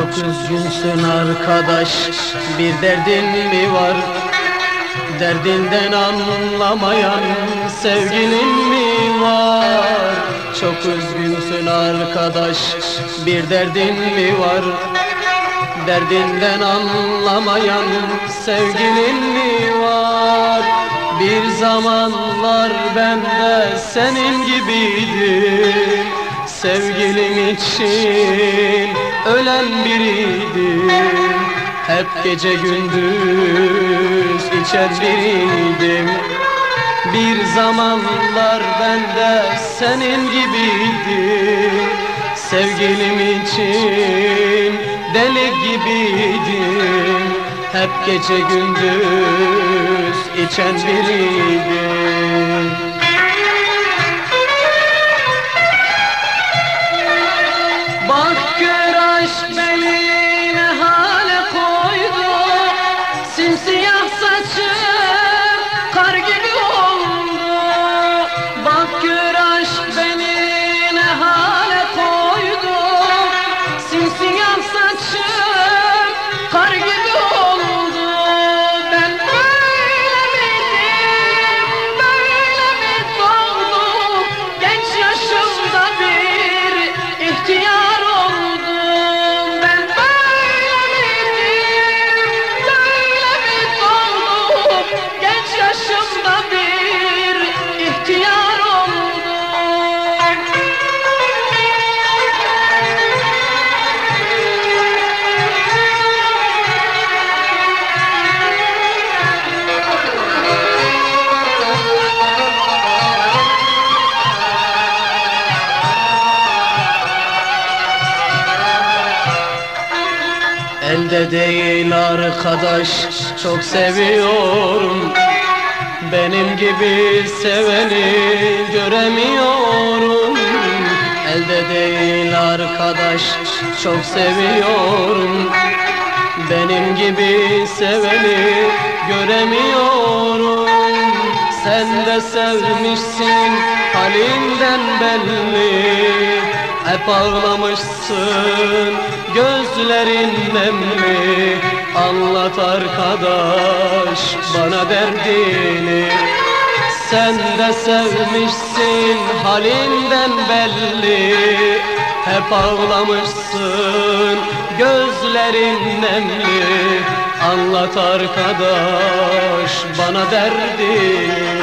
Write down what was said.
üzgünsün arkadaş Bir derdin mi var? Derdinden anlamayan sevgilin mi var? Çok üzgünsün arkadaş Bir derdin mi var? Derdinden anlamayan sevgilin mi var? Bir zamanlar ben de senin gibiydim Sevgilim için ölen biriydim Hep gece gündüz içer biriydim. Bir zamanlar ben de senin gibiydim Sevgilim için deli gibiydim. Hep gece gündüz içen biriydim Elde değil arkadaş çok seviyorum. Benim gibi seveni göremiyorum. Elde değil arkadaş çok seviyorum. Benim gibi seveni göremiyorum. Sen de sevmişsin halinden belli hep ağlamışsın gözlerin nemli. Anlat arkadaş bana derdini. Sen de sevmişsin halinden belli. Hep ağlamışsın gözlerin nemli. Anlat arkadaş bana derdini